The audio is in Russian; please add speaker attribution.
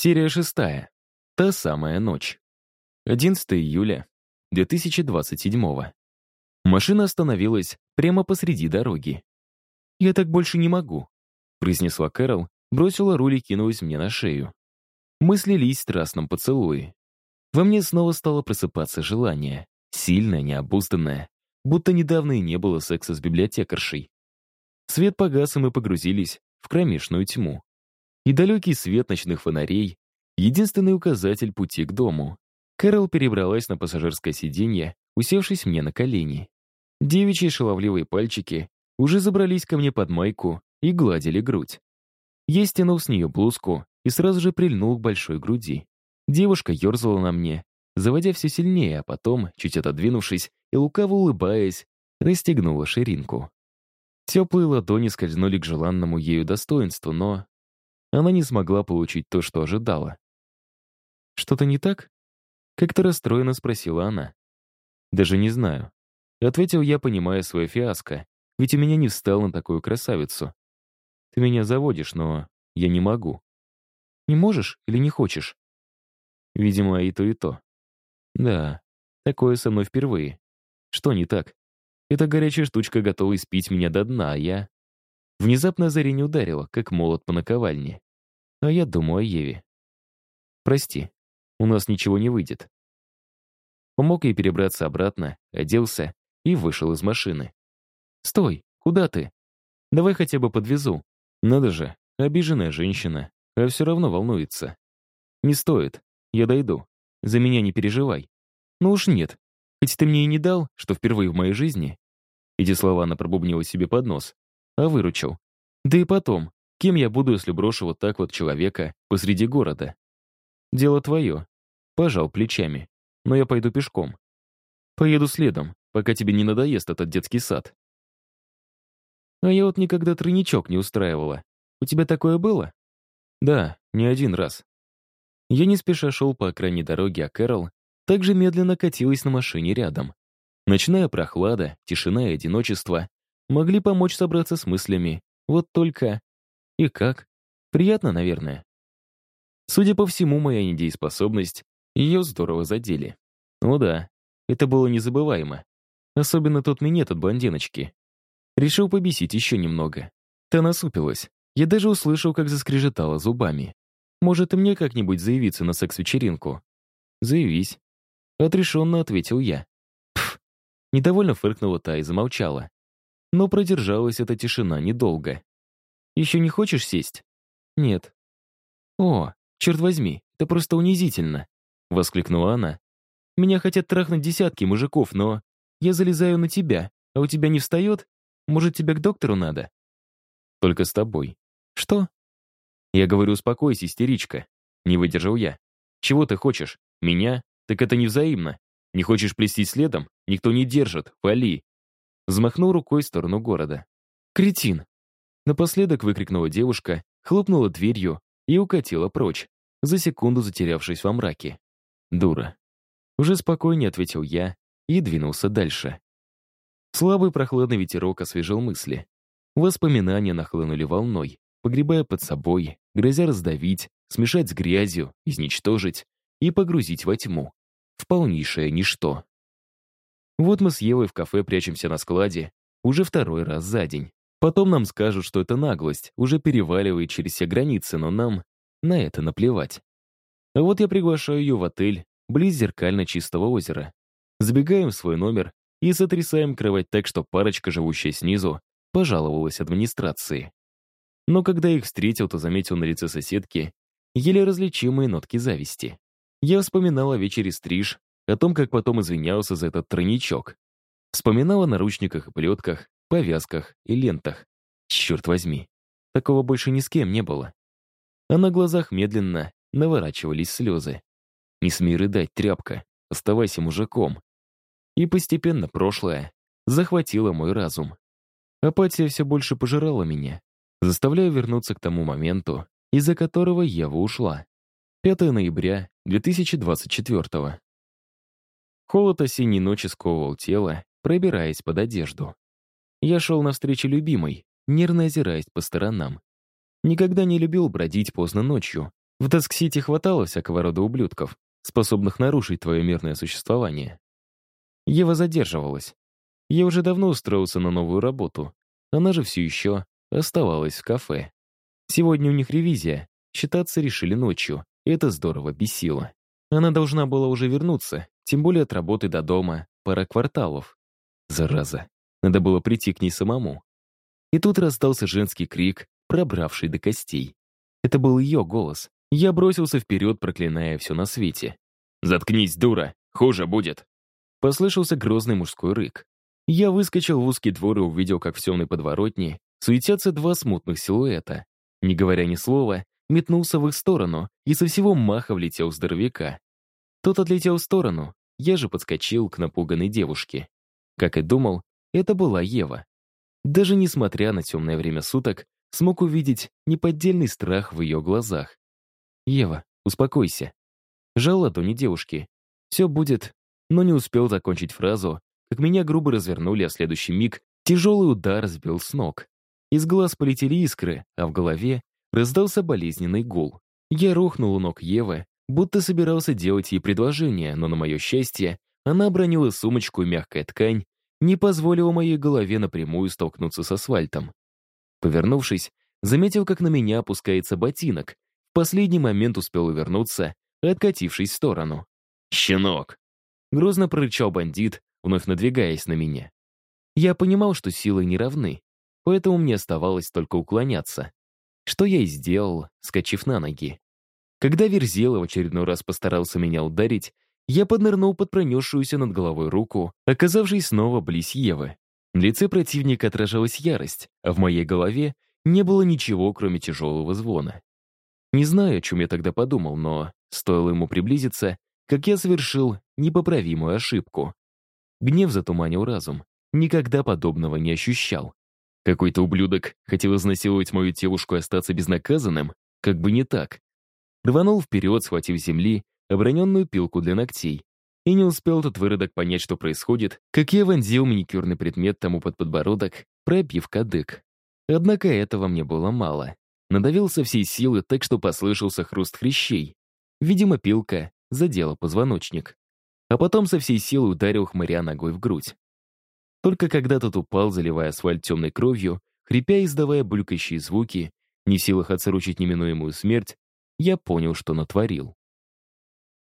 Speaker 1: Серия шестая. Та самая ночь. 11 июля 2027 Машина остановилась прямо посреди дороги. «Я так больше не могу», — произнесла Кэрол, бросила руль и кинулась мне на шею. Мы слились в страстном поцелуе. Во мне снова стало просыпаться желание. Сильное, необузданное. Будто недавно и не было секса с библиотекаршей. Свет погас, и мы погрузились в кромешную тьму. И далекий свет ночных фонарей — единственный указатель пути к дому. Кэрол перебралась на пассажирское сиденье, усевшись мне на колени. Девичьи шаловливые пальчики уже забрались ко мне под майку и гладили грудь. Я стянул с нее блузку и сразу же прильнул к большой груди. Девушка ерзала на мне, заводя все сильнее, а потом, чуть отодвинувшись и лукаво улыбаясь, расстегнула ширинку. Теплые ладони скользнули к желанному ею достоинству, но она не смогла получить то, что ожидала. «Что-то не так?» Как-то расстроенно спросила она. «Даже не знаю». Ответил я, понимая свое фиаско, ведь у меня не встал на такую красавицу. «Ты меня заводишь, но я не могу». «Не можешь или не хочешь?» Видимо, и то, и то. Да, такое со мной впервые. Что не так? Эта горячая штучка готова испить меня до дна, а я... Внезапно озарение ударило, как молот по наковальне. А я думаю о Еве. Прости, у нас ничего не выйдет. Помог ей перебраться обратно, оделся и вышел из машины. «Стой, куда ты? Давай хотя бы подвезу. Надо же, обиженная женщина, а все равно волнуется. Не стоит, я дойду. За меня не переживай. Ну уж нет. Хоть ты мне и не дал, что впервые в моей жизни. Эти слова она пробубнила себе под нос. А выручил. Да и потом, кем я буду, если брошу вот так вот человека посреди города? Дело твое. Пожал плечами. Но я пойду пешком. Поеду следом, пока тебе не надоест этот детский сад. А я вот никогда тройничок не устраивала. У тебя такое было? Да, не один раз. Я не спеша шел по окраине дороги, а Кэрол также медленно катилась на машине рядом. Ночная прохлада, тишина и одиночество могли помочь собраться с мыслями. Вот только... И как? Приятно, наверное. Судя по всему, моя недееспособность ее здорово задели. Ну да, это было незабываемо. Особенно тот минет от блондиночки. Решил побесить еще немного. Та насупилась. Я даже услышал, как заскрежетала зубами. Может, и мне как-нибудь заявиться на секс-вечеринку? Заявись. Отрешенно ответил я. Пф. Недовольно фыркнула та и замолчала. Но продержалась эта тишина недолго. Еще не хочешь сесть? Нет. О, черт возьми, это просто унизительно. Воскликнула она. Меня хотят трахнуть десятки мужиков, но я залезаю на тебя, а у тебя не встает? Может, тебе к доктору надо? Только с тобой. Что? Я говорю, успокойся, истеричка. Не выдержал я. Чего ты хочешь? Меня? Так это не взаимно. Не хочешь плести следом? Никто не держит. Вали. Взмахнул рукой в сторону города. Кретин. Напоследок выкрикнула девушка, хлопнула дверью и укатила прочь, за секунду затерявшись во мраке. Дура. Уже спокойнее ответил я и двинулся дальше. Слабый прохладный ветерок освежил мысли. Воспоминания нахлынули волной погребая под собой, грозя раздавить, смешать с грязью, изничтожить и погрузить во тьму, в полнейшее ничто. Вот мы с Евой в кафе прячемся на складе уже второй раз за день. Потом нам скажут, что это наглость, уже переваливает через все границы, но нам на это наплевать. А вот я приглашаю ее в отель близ зеркально чистого озера. Забегаем в свой номер и сотрясаем кровать так, что парочка, живущая снизу, пожаловалась администрации. Но когда их встретил, то заметил на лице соседки еле различимые нотки зависти. Я вспоминал о вечере стриж, о том, как потом извинялся за этот тройничок. Вспоминал о наручниках и плетках, повязках и лентах. Черт возьми, такого больше ни с кем не было. А на глазах медленно наворачивались слезы. «Не смей рыдать, тряпка, оставайся мужиком». И постепенно прошлое захватило мой разум. Апатия все больше пожирала меня, заставляя вернуться к тому моменту, из-за которого Ева ушла. 5 ноября 2024 Холод осенней ночи сковывал тело, пробираясь под одежду. Я шел навстречу любимой, нервно озираясь по сторонам. Никогда не любил бродить поздно ночью, В Даск-Сити хватало всякого рода ублюдков, способных нарушить твое мирное существование. Ева задерживалась. Я уже давно устроился на новую работу. Она же все еще оставалась в кафе. Сегодня у них ревизия. Считаться решили ночью, это здорово бесило. Она должна была уже вернуться, тем более от работы до дома пара кварталов. Зараза. Надо было прийти к ней самому. И тут раздался женский крик, пробравший до костей. Это был ее голос. Я бросился вперед, проклиная все на свете. «Заткнись, дура! Хуже будет!» Послышался грозный мужской рык. Я выскочил в узкий двор и увидел, как в темной подворотне суетятся два смутных силуэта. Не говоря ни слова, метнулся в их сторону и со всего маха влетел здоровяка. Тот отлетел в сторону, я же подскочил к напуганной девушке. Как и думал, это была Ева. Даже несмотря на темное время суток, смог увидеть неподдельный страх в ее глазах. «Ева, успокойся». Жал ладони девушки. «Все будет...» Но не успел закончить фразу, как меня грубо развернули, а следующий миг тяжелый удар сбил с ног. Из глаз полетели искры, а в голове раздался болезненный гул. Я рухнул у ног Евы, будто собирался делать ей предложение, но, на мое счастье, она обронила сумочку и мягкая ткань, не позволила моей голове напрямую столкнуться с асфальтом. Повернувшись, заметил, как на меня опускается ботинок. В последний момент успел увернуться, откатившись в сторону. «Щенок!» — грозно прорычал бандит, вновь надвигаясь на меня. Я понимал, что силы не равны, поэтому мне оставалось только уклоняться. Что я и сделал, скачив на ноги. Когда Верзила в очередной раз постарался меня ударить, я поднырнул под пронесшуюся над головой руку, оказавшись снова близ Евы. На лице противника отражалась ярость, а в моей голове не было ничего, кроме тяжелого звона. Не знаю, о чем я тогда подумал, но стоило ему приблизиться, как я совершил непоправимую ошибку. Гнев затуманил разум. Никогда подобного не ощущал. Какой-то ублюдок хотел изнасиловать мою девушку и остаться безнаказанным? Как бы не так. Рванул вперед, схватив земли, оброненную пилку для ногтей. И не успел тот выродок понять, что происходит, как я вонзил маникюрный предмет тому под подбородок, пробив кадык. Однако этого мне было мало. Надавил со всей силы так, что послышался хруст хрящей. Видимо, пилка задела позвоночник. А потом со всей силы ударил хмыря ногой в грудь. Только когда тот упал, заливая асфальт темной кровью, хрипя и издавая булькающие звуки, не в силах отсрочить неминуемую смерть, я понял, что натворил.